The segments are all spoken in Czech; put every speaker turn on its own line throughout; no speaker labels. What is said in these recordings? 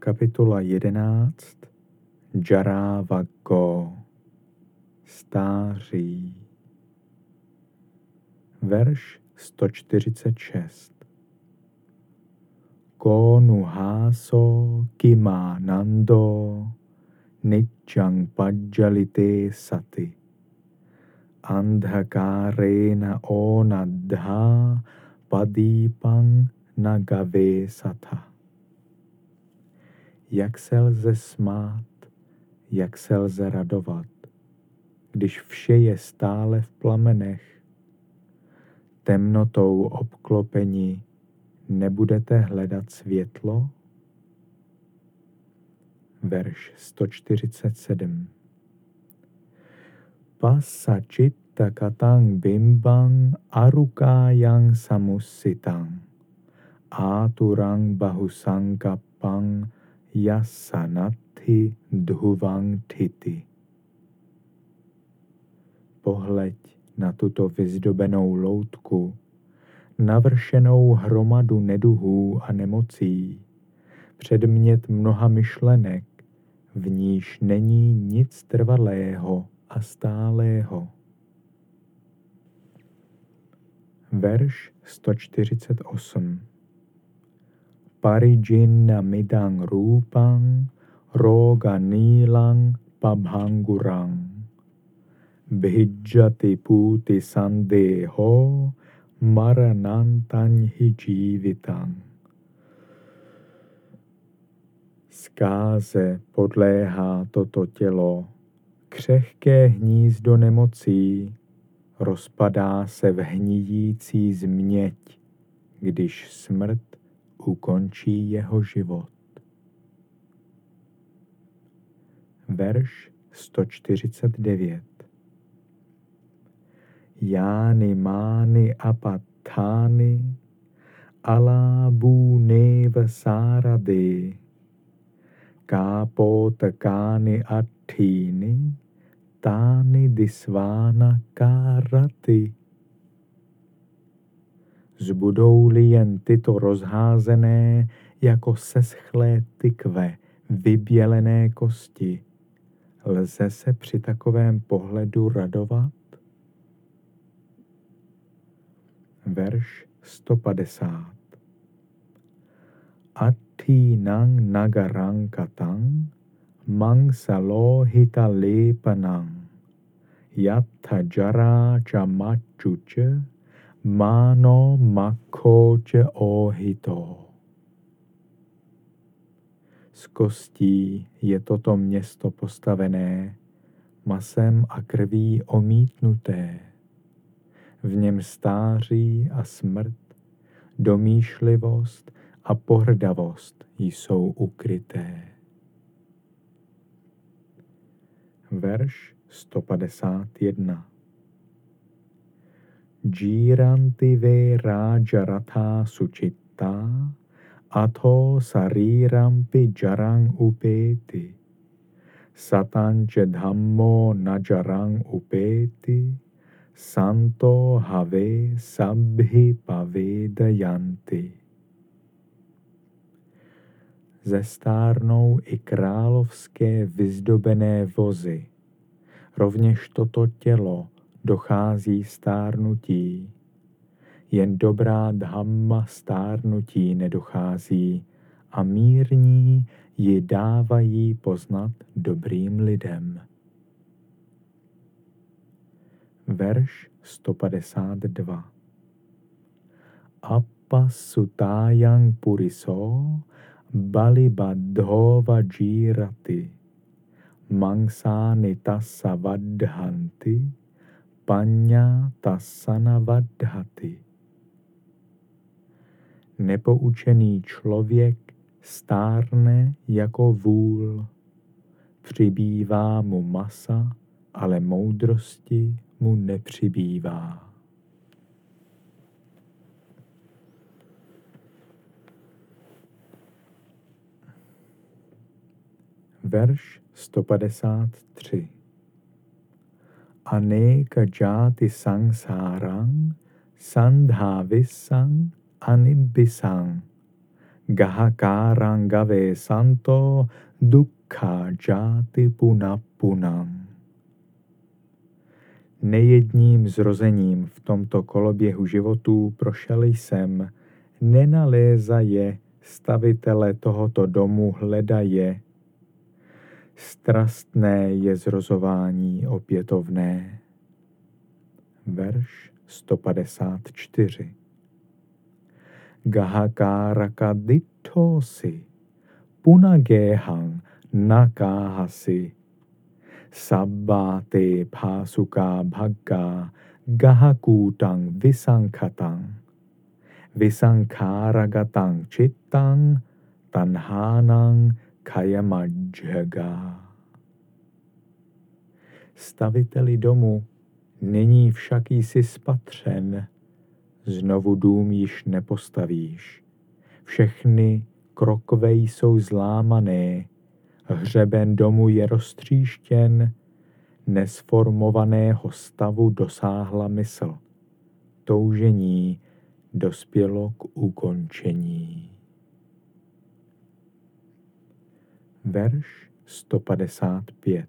Kapitola 11 Jaravago Stáří. Verš 146 Konu háso kima nando nichang pajjalite sati andhakarena onadha padipang nagave satha jak se lze smát, jak se lze radovat, když vše je stále v plamenech. Temnotou obklopení nebudete hledat světlo? Verš 147 Pasačitta katang bimbang arukayang samusitang aturang bahusankapang Yasanati dhuvang titi. Pohleď na tuto vyzdobenou loutku, navršenou hromadu neduhů a nemocí, předmět mnoha myšlenek, v níž není nic trvalého a stálého. Verš 148 parijinna midang rupang roga nilang pabhangurang bhijjati puti sandeho maranantanhi jivitang. Zkáze podléhá toto tělo, křehké hnízdo nemocí, rozpadá se v hnijící změť, když smrt ukončí jeho život. Verš 149 Jány mány apatány alábů neva sárady kápotakány atýny tány disvána káraty zbudou-li jen tyto rozházené jako seschlé tykve, vybělené kosti, lze se při takovém pohledu radovat? Verš 150 Atinang nagarang katang hita lepanang yatta jara chamachucha Mano makoče ohito. Z kostí je toto město postavené, masem a krví omítnuté. V něm stáří a smrt, domýšlivost a pohrdavost jsou ukryté. Verš 151 Jiranti ve Rajaratha Suchitta Atho Sarirampi Jarang Upeti Satanche Dhammo Najarang Upeti Santo Have Sabhi Pavedayanti Zestárnou i královské vyzdobené vozy. Rovněž toto tělo dochází stárnutí. Jen dobrá dhamma stárnutí nedochází a mírní ji dávají poznat dobrým lidem. Verš 152 Appa sutájang puriso balibadhova jirati mangsáni tassa vadhanti Panya tasanavadhati. Nepoučený člověk stárne jako vůl. Přibývá mu masa, ale moudrosti mu nepřibývá. Verš 153 aneka jati sangsarang sandhavisang anibisang Gahakarangave santo dukkha jati punapunam. Nejedním zrozením v tomto koloběhu životů prošel jsem, nenaléza je, stavitele tohoto domu hledaje. Strastné je zrozování opětovné. Verš 154 Gahakaraka dittosi punagehang nakáhasi sabbate pasuka bhagga gahakutang visankatang visankaragatam chittang tanhanang kayamajhaga. Staviteli domu není však jsi spatřen, znovu dům již nepostavíš. Všechny krokve jsou zlámané, hřeben domu je roztříštěn, nesformovaného stavu dosáhla mysl. Toužení dospělo k ukončení. Verš 155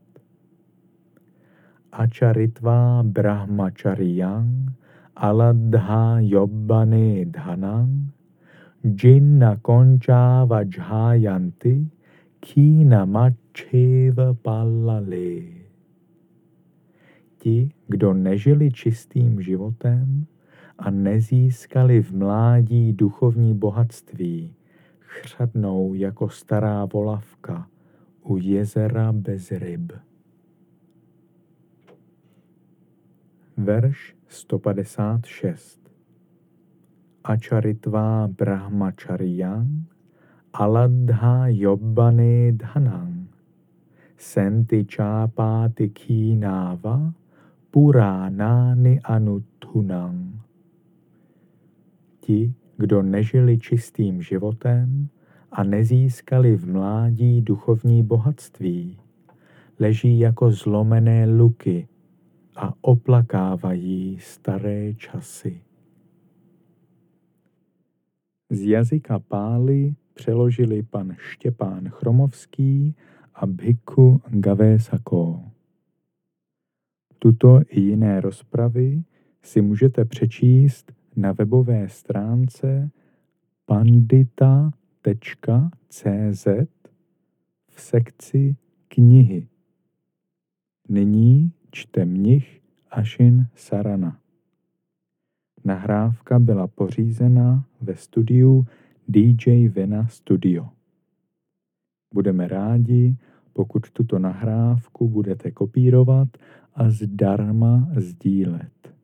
Acharitva brahmachariyang aladha yobbane dhanang jinna koncha vajhayanti kina macheva palale. Ti, kdo nežili čistým životem, a nezískali v mládí duchovní bohatství, chřadnou jako stará volavka u jezera bez ryb. Verš 156 Acharitva brahmacharyan aladha yobbane dhanang. Senti chapati kínava puránány anutunang. Ti, kdo nežili čistým životem a nezískali v mládí duchovní bohatství, leží jako zlomené luky a oplakávají staré časy. Z jazyka pály přeložili pan Štěpán Chromovský a Bhikkhu Gavésako. Tuto i jiné rozpravy si můžete přečíst na webové stránce pandita.cz v sekci knihy. Nyní čte mnich Ashin Sarana. Nahrávka byla pořízena ve studiu DJ Vena Studio. Budeme rádi, pokud tuto nahrávku budete kopírovat a zdarma sdílet.